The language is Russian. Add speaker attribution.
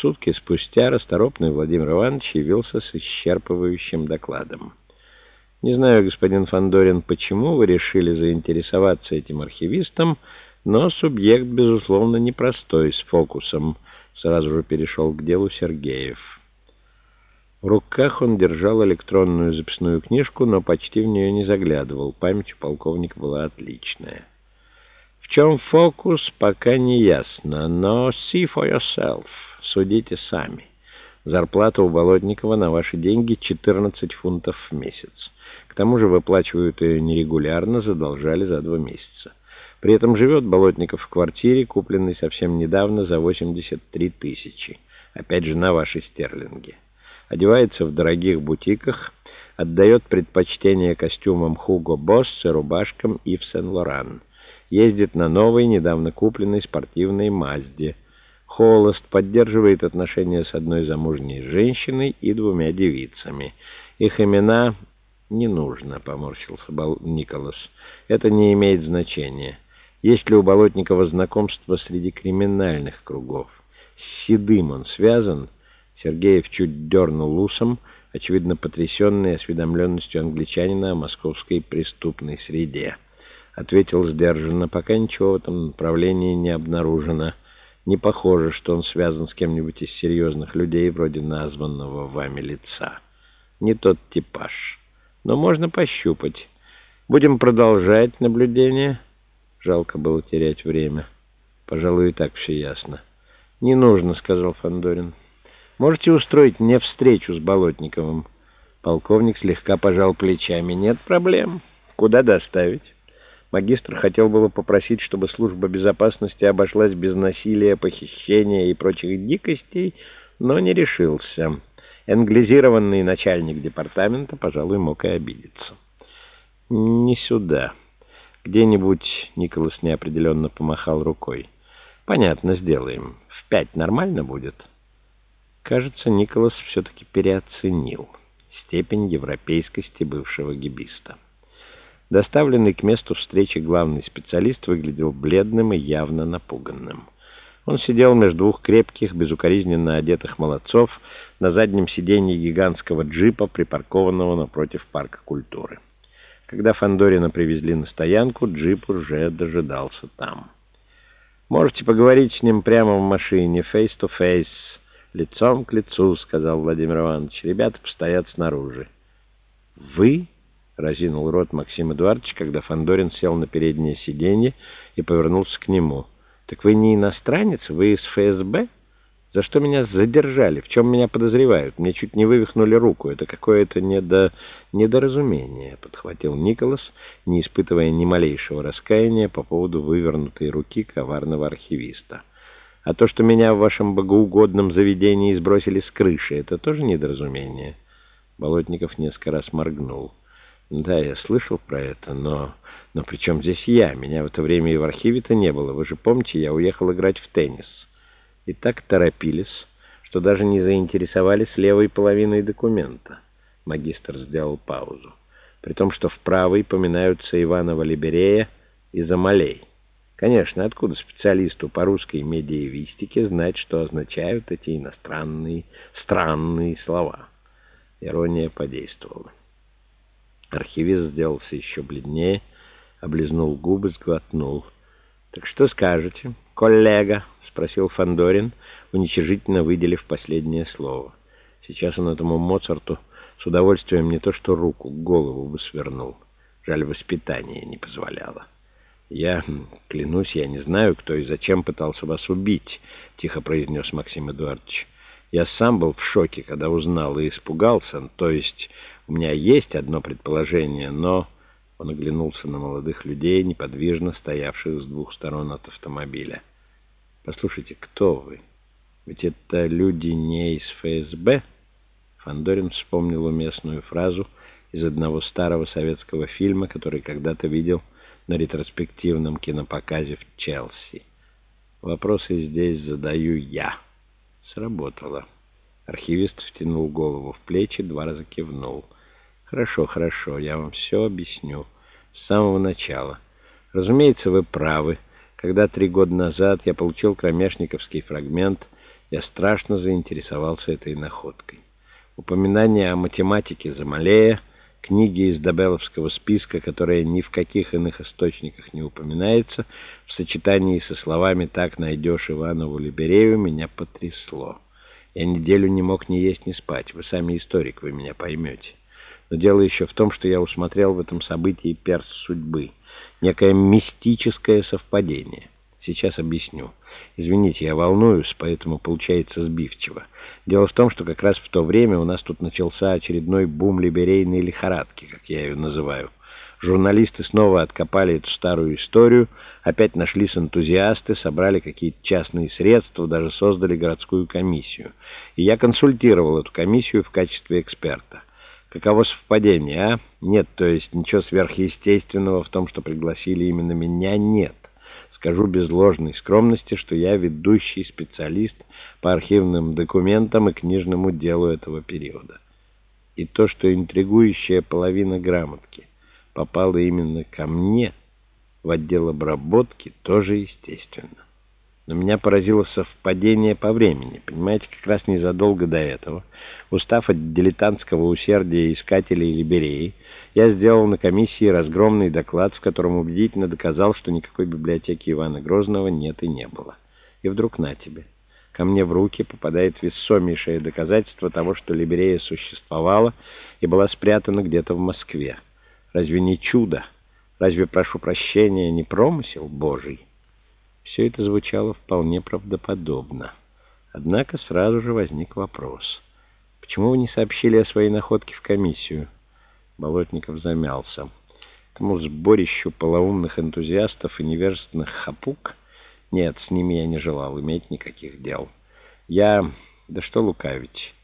Speaker 1: Сутки спустя расторопный Владимир Иванович явился с исчерпывающим докладом. «Не знаю, господин Фандорин, почему вы решили заинтересоваться этим архивистом, но субъект, безусловно, непростой, с фокусом». Сразу же перешел к делу Сергеев. В руках он держал электронную записную книжку, но почти в нее не заглядывал. Память у полковника была отличная. В чем фокус, пока не ясно, но see for yourself. Судите сами. Зарплата у Болотникова на ваши деньги 14 фунтов в месяц. К тому же выплачивают ее нерегулярно, задолжали за два месяца. При этом живет Болотников в квартире, купленной совсем недавно за 83 тысячи. Опять же на ваши стерлинги одевается в дорогих бутиках, отдает предпочтение костюмам Boss и рубашкам Saint Laurent. Ездит на новой, недавно купленной спортивной Мазде. Холост поддерживает отношения с одной замужней женщиной и двумя девицами. Их имена не нужно, поморщился Николас. Это не имеет значения. Есть ли у Болотникова знакомство среди криминальных кругов? С Седым он связан? Сергеев чуть дернул усом, очевидно потрясенный осведомленностью англичанина о московской преступной среде. Ответил сдержанно, пока ничего в этом направлении не обнаружено. Не похоже, что он связан с кем-нибудь из серьезных людей, вроде названного вами лица. Не тот типаж. Но можно пощупать. Будем продолжать наблюдение. Жалко было терять время. Пожалуй, и так все ясно. «Не нужно», — сказал Фандорин. Можете устроить мне встречу с Болотниковым?» Полковник слегка пожал плечами. «Нет проблем. Куда доставить?» Магистр хотел было попросить, чтобы служба безопасности обошлась без насилия, похищения и прочих дикостей, но не решился. Англизированный начальник департамента, пожалуй, мог и обидеться. «Не сюда. Где-нибудь...» — Николас неопределенно помахал рукой. «Понятно, сделаем. В пять нормально будет?» Кажется, Николас все-таки переоценил степень европейскости бывшего гибиста. Доставленный к месту встречи главный специалист выглядел бледным и явно напуганным. Он сидел между двух крепких, безукоризненно одетых молодцов на заднем сиденье гигантского джипа, припаркованного напротив парка культуры. Когда Фандорина привезли на стоянку, джип уже дожидался там. «Можете поговорить с ним прямо в машине, face-to-face», «Лицом к лицу», — сказал Владимир Иванович. «Ребята постоят снаружи». «Вы?» — разинул рот Максим Эдуардович, когда Фандорин сел на переднее сиденье и повернулся к нему. «Так вы не иностранец? Вы из ФСБ? За что меня задержали? В чем меня подозревают? Мне чуть не вывихнули руку. Это какое-то недо... недоразумение», — подхватил Николас, не испытывая ни малейшего раскаяния по поводу вывернутой руки коварного архивиста. А то, что меня в вашем богоугодном заведении сбросили с крыши, это тоже недоразумение?» Болотников несколько раз моргнул. «Да, я слышал про это, но... Но при чем здесь я? Меня в это время и в архиве-то не было. Вы же помните, я уехал играть в теннис. И так торопились, что даже не заинтересовались левой половиной документа». Магистр сделал паузу. При том, что в правой поминаются Иванова Либерея и Замалей. Конечно, откуда специалисту по русской медиевистике знать, что означают эти иностранные, странные слова? Ирония подействовала. Архивист сделался еще бледнее, облизнул губы, сглотнул. «Так что скажете, коллега?» — спросил Фандорин, уничижительно выделив последнее слово. Сейчас он этому Моцарту с удовольствием не то что руку, голову бы свернул. Жаль, воспитание не позволяло. «Я, клянусь, я не знаю, кто и зачем пытался вас убить», — тихо произнес Максим Эдуардович. «Я сам был в шоке, когда узнал и испугался. То есть у меня есть одно предположение, но...» Он оглянулся на молодых людей, неподвижно стоявших с двух сторон от автомобиля. «Послушайте, кто вы? Ведь это люди не из ФСБ?» Фандорин вспомнил уместную фразу из одного старого советского фильма, который когда-то видел на ретроспективном кинопоказе в Челси. Вопросы здесь задаю я. Сработало. Архивист втянул голову в плечи, два раза кивнул. Хорошо, хорошо, я вам все объясню. С самого начала. Разумеется, вы правы. Когда три года назад я получил кромешниковский фрагмент, Я страшно заинтересовался этой находкой. Упоминание о математике Замалея, книги из Добеловского списка, которая ни в каких иных источниках не упоминается, в сочетании со словами «так найдешь Иванову Либерею» меня потрясло. Я неделю не мог ни есть, ни спать. Вы сами историк, вы меня поймете. Но дело еще в том, что я усмотрел в этом событии перс судьбы. Некое мистическое совпадение. Сейчас объясню. Извините, я волнуюсь, поэтому получается сбивчиво. Дело в том, что как раз в то время у нас тут начался очередной бум либерейной лихорадки, как я ее называю. Журналисты снова откопали эту старую историю, опять нашлись энтузиасты, собрали какие-то частные средства, даже создали городскую комиссию. И я консультировал эту комиссию в качестве эксперта. Каково совпадение, а? Нет, то есть ничего сверхъестественного в том, что пригласили именно меня, нет. Скажу без ложной скромности, что я ведущий специалист по архивным документам и книжному делу этого периода. И то, что интригующая половина грамотки попала именно ко мне в отдел обработки, тоже естественно. Но меня поразило совпадение по времени. Понимаете, как раз незадолго до этого, устав от дилетантского усердия искателей либереи, я сделал на комиссии разгромный доклад, в котором убедительно доказал, что никакой библиотеки Ивана Грозного нет и не было. И вдруг на тебе. Ко мне в руки попадает весомейшее доказательство того, что либерея существовала и была спрятана где-то в Москве. Разве не чудо? Разве, прошу прощения, не промысел Божий? Все это звучало вполне правдоподобно. Однако сразу же возник вопрос. Почему вы не сообщили о своей находке в комиссию? Болотников замялся. Этому сборищу полоумных энтузиастов и невежественных хапук нет, с ними я не желал иметь никаких дел. Я... Да что лукавить...